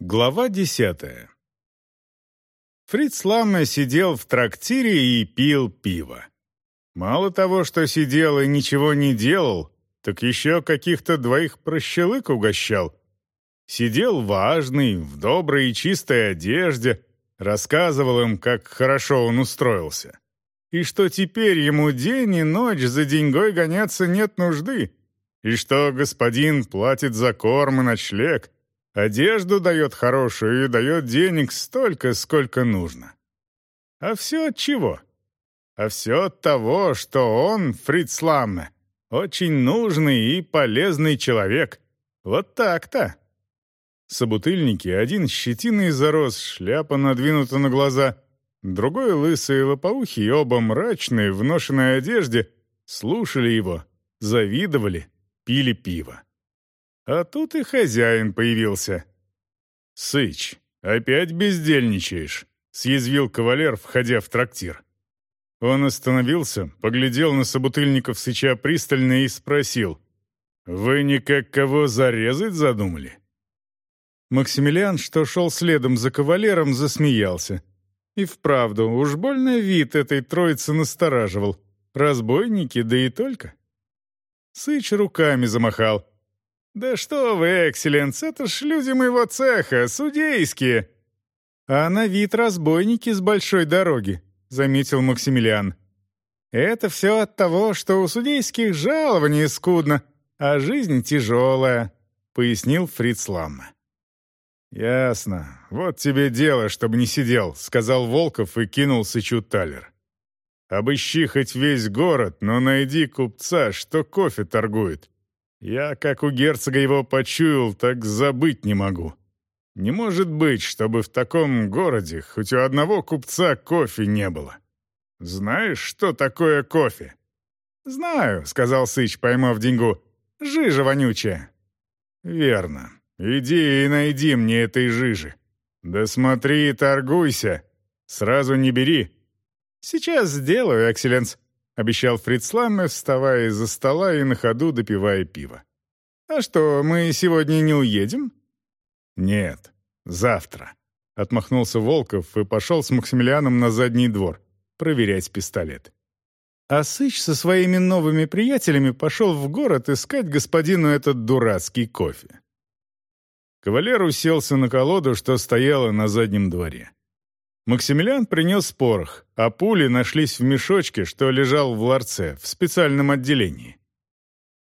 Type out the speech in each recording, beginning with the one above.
Глава десятая. Фриц Ламме сидел в трактире и пил пиво. Мало того, что сидел и ничего не делал, так еще каких-то двоих прощелык угощал. Сидел важный, в доброй и чистой одежде, рассказывал им, как хорошо он устроился. И что теперь ему день и ночь за деньгой гоняться нет нужды, и что господин платит за корм и ночлег — Одежду дает хорошую и дает денег столько, сколько нужно. А все от чего? А все от того, что он, Фриц Ламме, очень нужный и полезный человек. Вот так-то. Собутыльники, один щетиной зарос, шляпа надвинута на глаза, другой лысый лопоухий, оба мрачные, в ношенной одежде, слушали его, завидовали, пили пиво. А тут и хозяин появился. «Сыч, опять бездельничаешь», — съязвил кавалер, входя в трактир. Он остановился, поглядел на собутыльников Сыча пристально и спросил. «Вы никак кого зарезать задумали?» Максимилиан, что шел следом за кавалером, засмеялся. И вправду, уж больно вид этой троицы настораживал. Разбойники, да и только. Сыч руками замахал. «Да что вы, экселленс, это ж люди моего цеха, судейские!» «А на вид разбойники с большой дороги», — заметил Максимилиан. «Это все от того, что у судейских жалований скудно, а жизнь тяжелая», — пояснил Фриц Ламма. «Ясно. Вот тебе дело, чтобы не сидел», — сказал Волков и кинул Сычу талер. «Обыщи хоть весь город, но найди купца, что кофе торгует. Я, как у герцога его почуял, так забыть не могу. Не может быть, чтобы в таком городе хоть у одного купца кофе не было. Знаешь, что такое кофе?» «Знаю», — сказал Сыч, поймав деньгу. «Жижа вонючая». «Верно. Иди и найди мне этой жижи. Да смотри и торгуйся. Сразу не бери». «Сейчас сделаю, экселленс», обещал Фрицламме, вставая из-за стола и на ходу допивая пиво. «А что, мы сегодня не уедем?» «Нет, завтра», — отмахнулся Волков и пошел с Максимилианом на задний двор проверять пистолет. А Сыч со своими новыми приятелями пошел в город искать господину этот дурацкий кофе. Кавалер уселся на колоду, что стояла на заднем дворе. Максимилиан принес порох, а пули нашлись в мешочке, что лежал в ларце, в специальном отделении.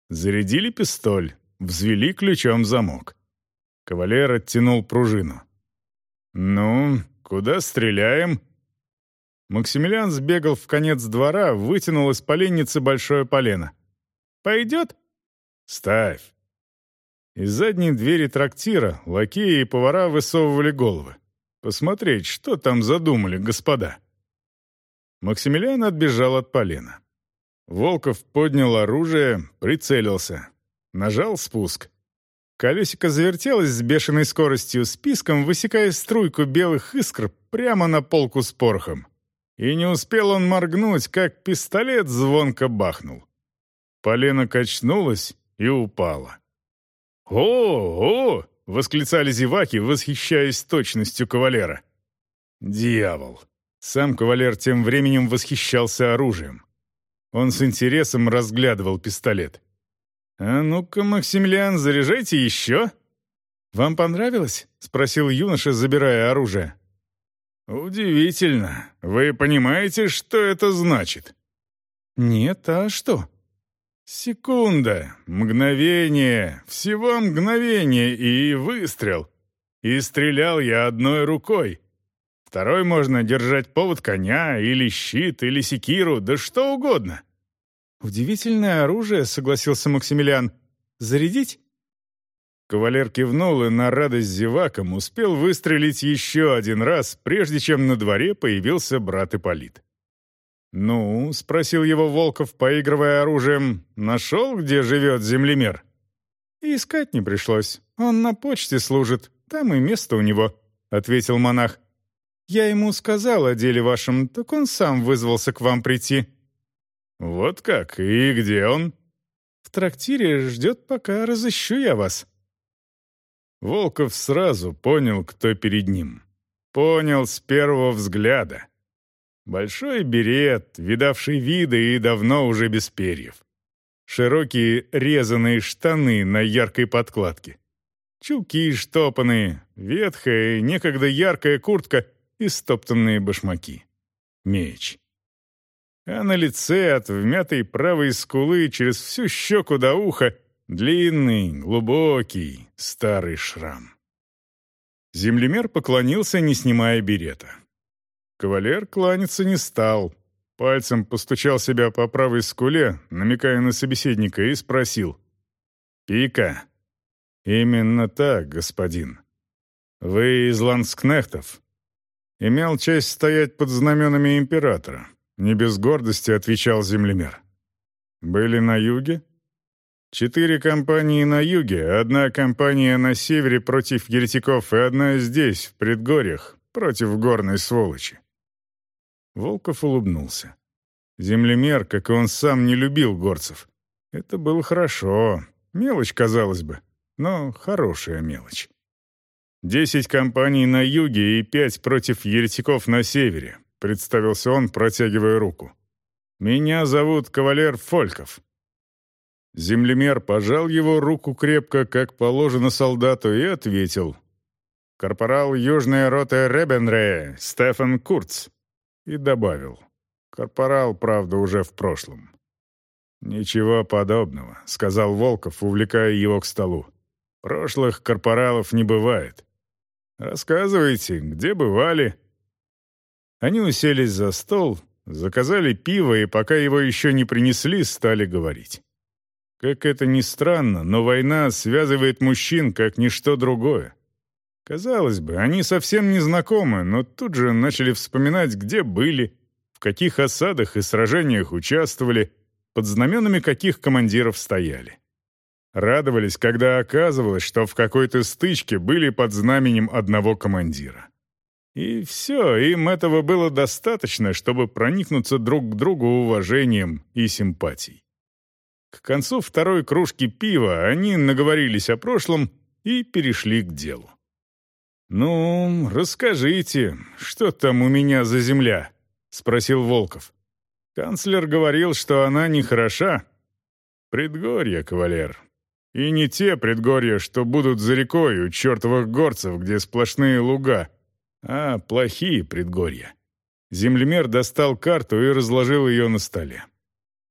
Зарядили пистоль, взвели ключом замок. Кавалер оттянул пружину. «Ну, куда стреляем?» Максимилиан сбегал в конец двора, вытянул из поленницы большое полено. «Пойдет?» «Ставь». Из задней двери трактира лакеи и повара высовывали головы. Посмотреть, что там задумали господа. Максимилиан отбежал от полена. Волков поднял оружие, прицелился. Нажал спуск. Колесико завертелось с бешеной скоростью, списком высекая струйку белых искр прямо на полку с порохом. И не успел он моргнуть, как пистолет звонко бахнул. Полено качнулось и упало. «О, о!» — восклицали зеваки, восхищаясь точностью кавалера. «Дьявол!» Сам кавалер тем временем восхищался оружием. Он с интересом разглядывал пистолет. «А ну-ка, Максимилиан, заряжайте еще!» «Вам понравилось?» — спросил юноша, забирая оружие. «Удивительно. Вы понимаете, что это значит?» «Нет, а что?» Секунда, мгновение, всего мгновение и выстрел. И стрелял я одной рукой. Второй можно держать повод коня, или щит, или секиру, да что угодно. «Удивительное оружие», — согласился Максимилиан. «Зарядить?» Кавалер кивнул и на радость зевакам успел выстрелить еще один раз, прежде чем на дворе появился брат Ипполит. «Ну?» — спросил его Волков, поигрывая оружием. «Нашел, где живет землемер?» «Искать не пришлось. Он на почте служит. Там и место у него», — ответил монах. «Я ему сказал о деле вашем, так он сам вызвался к вам прийти». «Вот как? И где он?» «В трактире ждет, пока разыщу я вас». Волков сразу понял, кто перед ним. Понял с первого взгляда. Большой берет, видавший виды и давно уже без перьев. Широкие резаные штаны на яркой подкладке. Чулки штопанные, ветхая, некогда яркая куртка и стоптанные башмаки. Меч. А на лице от вмятой правой скулы через всю щеку до уха Длинный, глубокий, старый шрам. Землемер поклонился, не снимая берета. Кавалер кланяться не стал. Пальцем постучал себя по правой скуле, намекая на собеседника, и спросил. «Пика?» «Именно так, господин. Вы из ланскнехтов?» Имел честь стоять под знаменами императора. Не без гордости отвечал землемер. «Были на юге?» Четыре компании на юге, одна компания на севере против еретиков и одна здесь, в предгорьях, против горной сволочи. Волков улыбнулся. Землемер, как и он сам, не любил горцев. Это было хорошо. Мелочь, казалось бы, но хорошая мелочь. «Десять компаний на юге и пять против еретиков на севере», представился он, протягивая руку. «Меня зовут кавалер Фольков». Землемер пожал его руку крепко, как положено солдату, и ответил. «Корпорал Южной роты Ребенре, Стефан Курц». И добавил. «Корпорал, правда, уже в прошлом». «Ничего подобного», — сказал Волков, увлекая его к столу. «Прошлых корпоралов не бывает. Рассказывайте, где бывали?» Они уселись за стол, заказали пиво, и пока его еще не принесли, стали говорить. Как это ни странно, но война связывает мужчин как ничто другое. Казалось бы, они совсем не знакомы, но тут же начали вспоминать, где были, в каких осадах и сражениях участвовали, под знаменами каких командиров стояли. Радовались, когда оказывалось, что в какой-то стычке были под знаменем одного командира. И все, им этого было достаточно, чтобы проникнуться друг к другу уважением и симпатией. К концу второй кружки пива они наговорились о прошлом и перешли к делу. «Ну, расскажите, что там у меня за земля?» — спросил Волков. «Канцлер говорил, что она нехороша». «Предгорье, кавалер. И не те предгорья, что будут за рекой у чертовых горцев, где сплошные луга, а плохие предгорья». Землемер достал карту и разложил ее на столе.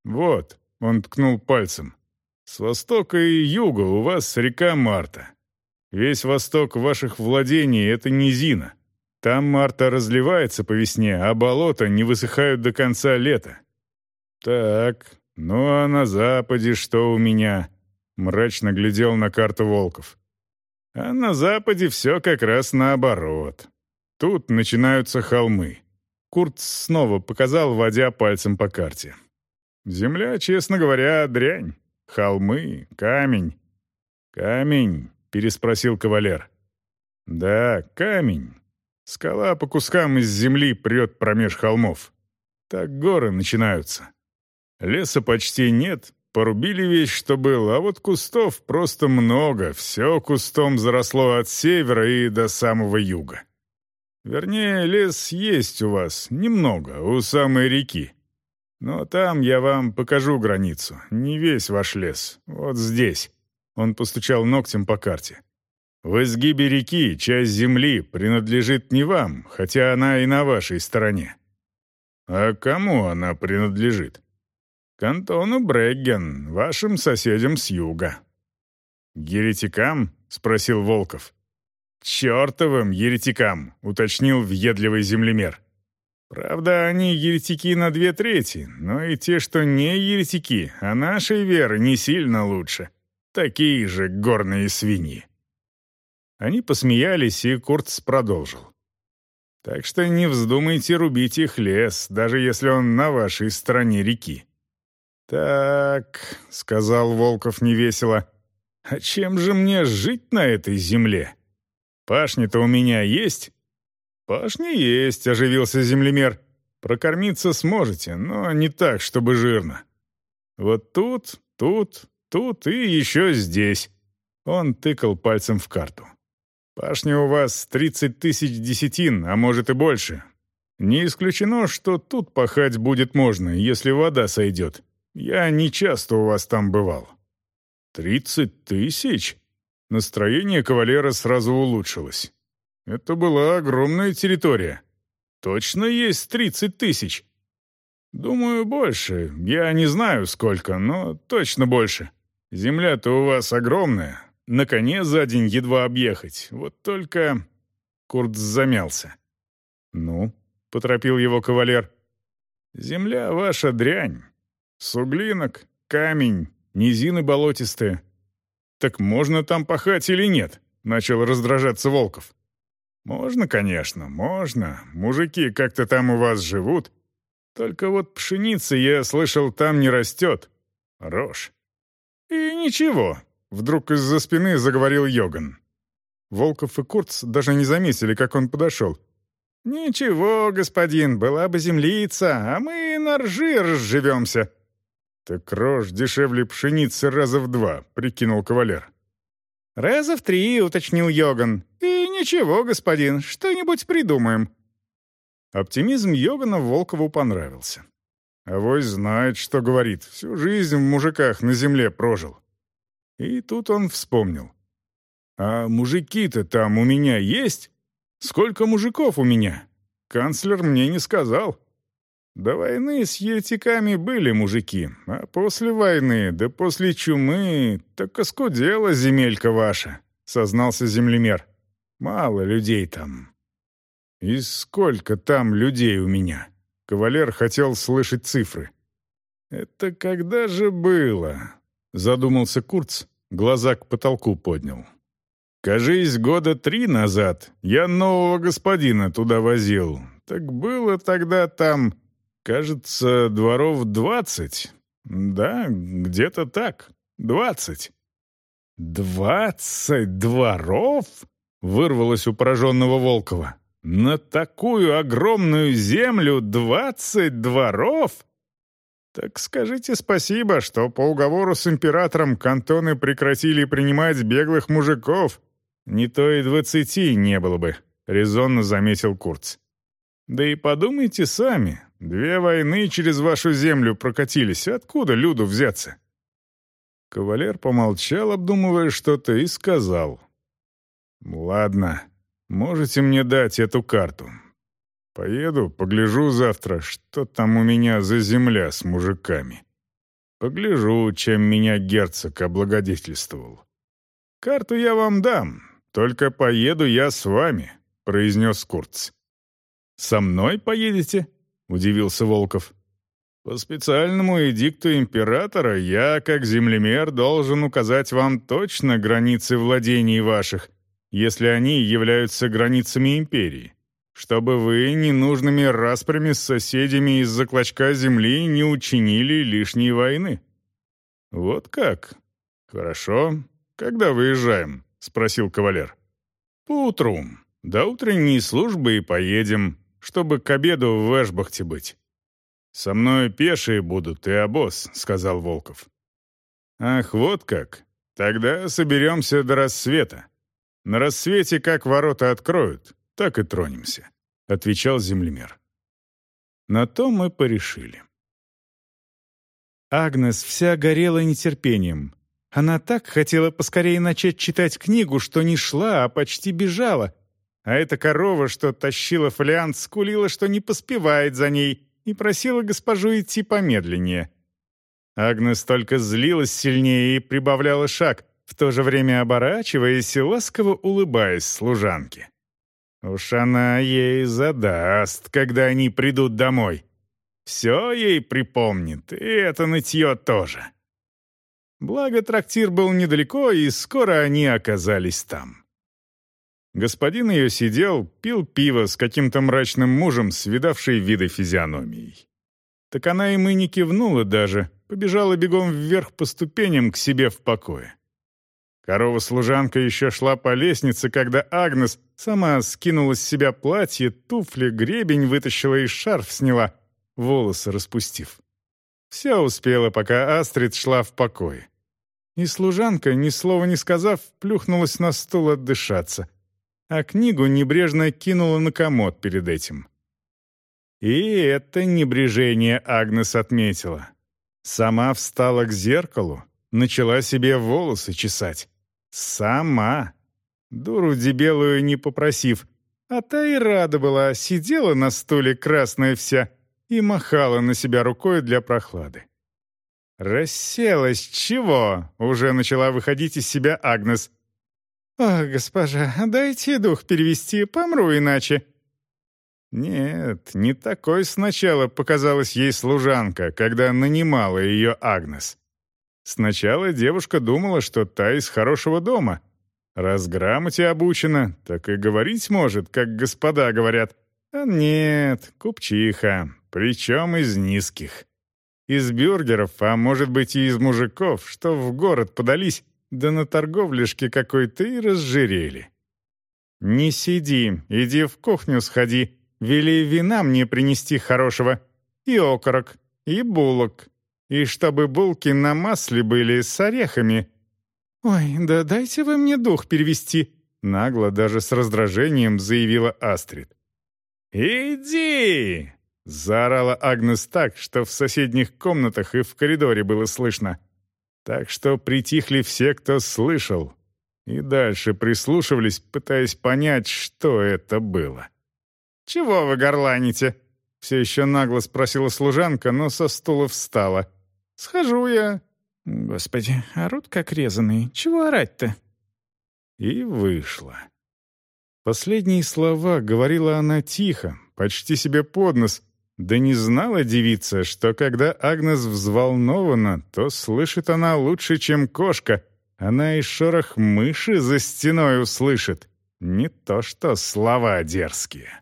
«Вот, он ткнул пальцем. «С востока и юга у вас река Марта. Весь восток ваших владений — это низина. Там Марта разливается по весне, а болота не высыхают до конца лета. Так, ну а на западе что у меня?» Мрачно глядел на карту Волков. «А на западе все как раз наоборот. Тут начинаются холмы». Курт снова показал, водя пальцем по карте. Земля, честно говоря, дрянь. Холмы, камень. Камень, переспросил кавалер. Да, камень. Скала по кускам из земли прет промеж холмов. Так горы начинаются. Леса почти нет, порубили весь, что было, а вот кустов просто много, все кустом заросло от севера и до самого юга. Вернее, лес есть у вас, немного, у самой реки. Но там я вам покажу границу, не весь ваш лес, вот здесь». Он постучал ногтем по карте. «В изгибе реки часть земли принадлежит не вам, хотя она и на вашей стороне». «А кому она принадлежит?» «Кантону Брегген, вашим соседям с юга». «Еретикам?» — спросил Волков. «Чертовым еретикам», — уточнил въедливый землемер. Правда, они еретики на две трети, но и те, что не еретики, а нашей веры не сильно лучше. Такие же горные свиньи. Они посмеялись, и Куртс продолжил. Так что не вздумайте рубить их лес, даже если он на вашей стороне реки. «Так», — сказал Волков невесело, — «а чем же мне жить на этой земле? Пашня-то у меня есть, «Пашня есть», — оживился землемер. «Прокормиться сможете, но не так, чтобы жирно. Вот тут, тут, тут и еще здесь». Он тыкал пальцем в карту. Пашня у вас тридцать тысяч десятин, а может и больше. Не исключено, что тут пахать будет можно, если вода сойдет. Я не часто у вас там бывал». «Тридцать тысяч?» Настроение кавалера сразу улучшилось. Это была огромная территория. Точно есть тридцать тысяч. Думаю, больше. Я не знаю, сколько, но точно больше. Земля-то у вас огромная. На коне за день едва объехать. Вот только...» Курт замялся. «Ну?» — поторопил его кавалер. «Земля ваша дрянь. Суглинок, камень, низины болотистые. Так можно там пахать или нет?» — начал раздражаться Волков. «Можно, конечно, можно. Мужики как-то там у вас живут. Только вот пшеница, я слышал, там не растет. Рожь. И ничего, вдруг из-за спины заговорил Йоган. Волков и Курц даже не заметили, как он подошел. «Ничего, господин, была бы землица, а мы на ржи разживемся». «Так рожь дешевле пшеницы раза в два», — прикинул кавалер. «Раза в три», — уточнил Йоган. «И ничего, господин, что-нибудь придумаем. Оптимизм Йогана Волкову понравился. Авось знает, что говорит, всю жизнь в мужиках на земле прожил. И тут он вспомнил. «А мужики-то там у меня есть? Сколько мужиков у меня? Канцлер мне не сказал». До войны с еретиками были мужики, а после войны, да после чумы, так оскудела земелька ваша, сознался землемер. Мало людей там. «И сколько там людей у меня?» Кавалер хотел слышать цифры. «Это когда же было?» Задумался Курц, глаза к потолку поднял. «Кажись, года три назад я нового господина туда возил. Так было тогда там, кажется, дворов двадцать. Да, где-то так, двадцать». «Двадцать дворов?» — вырвалось у пораженного Волкова. На такую огромную землю двадцать дворов? Так скажите спасибо, что по уговору с императором кантоны прекратили принимать беглых мужиков. Не то и двадцати не было бы, резонно заметил Курц. Да и подумайте сами, две войны через вашу землю прокатились, откуда люду взяться? Кавалер помолчал, обдумывая что-то, и сказал. «Ладно, Можете мне дать эту карту? Поеду, погляжу завтра, что там у меня за земля с мужиками. Погляжу, чем меня герцог облагодетельствовал. Карту я вам дам, только поеду я с вами, произнес Курц. Со мной поедете? удивился Волков. По специальному эдикту императора я, как землемер, должен указать вам точно границы владений ваших если они являются границами империи, чтобы вы ненужными распрями с соседями из-за клочка земли не учинили лишней войны. Вот как? Хорошо. Когда выезжаем? спросил кавалер. Поутру. До утренней службы и поедем, чтобы к обеду в Эшбахте быть. «Со мной пешие будут и обоз», — сказал Волков. «Ах, вот как. Тогда соберемся до рассвета. На рассвете как ворота откроют, так и тронемся», — отвечал землемер. На то мы порешили. Агнес вся горела нетерпением. Она так хотела поскорее начать читать книгу, что не шла, а почти бежала. А эта корова, что тащила фолиант, скулила, что не поспевает за ней, и просила госпожу идти помедленнее. Агнес только злилась сильнее и прибавляла шаг, в то же время оборачиваясь и ласково улыбаясь служанке. Уж она ей задаст, когда они придут домой. Все ей припомнит, и это нытье тоже. Благо трактир был недалеко, и скоро они оказались там. Господин ее сидел, пил пиво с каким-то мрачным мужем с видавшей виды физиономией. Так она ему и не кивнула даже, побежала бегом вверх по ступеням к себе в покое. Корова-служанка еще шла по лестнице, когда Агнес сама скинула с себя платье, туфли, гребень вытащила и шарф сняла, волосы распустив. Все успела, пока Астрид шла в покое. И служанка, ни слова не сказав, плюхнулась на стул отдышаться. а книгу небрежно кинула на комод перед этим. И это небрежение Агнес отметила. Сама встала к зеркалу, начала себе волосы чесать. Сама. Дуру дебелую не попросив. А та и рада была, сидела на стуле красная вся и махала на себя рукой для прохлады. «Расселась чего?» — уже начала выходить из себя Агнес. «О, госпожа, дайте дух перевести, помру иначе». Нет, не такой сначала показалась ей служанка, когда нанимала ее Агнес. Сначала девушка думала, что та из хорошего дома. Раз грамоте обучена, так и говорить может, как господа говорят. А нет, купчиха, причем из низких. Из бюргеров, а может быть и из мужиков, что в город подались, да на торговлишке какой-то и разжирели. «Не сиди, иди в кухню сходи, вели вина мне принести хорошего, и окорок, и булок, и чтобы булки на масле были с орехами». «Ой, да дайте вы мне дух перевести», — нагло, даже с раздражением заявила Астрид. «Иди!» Заорала Агнес так, что в соседних комнатах и в коридоре было слышно. Так что притихли все, кто слышал. И дальше прислушивались, пытаясь понять, что это было. «Чего вы горланите?» Все еще нагло спросила служанка, но со стула встала. «Схожу я». «Господи, орут как резаные. Чего орать-то?» И вышла. Последние слова говорила она тихо, почти себе под нос, да не знала девица, что когда Агнес взволнована, то слышит она лучше, чем кошка. Она и шорох мыши за стеной услышит. Не то что слова дерзкие.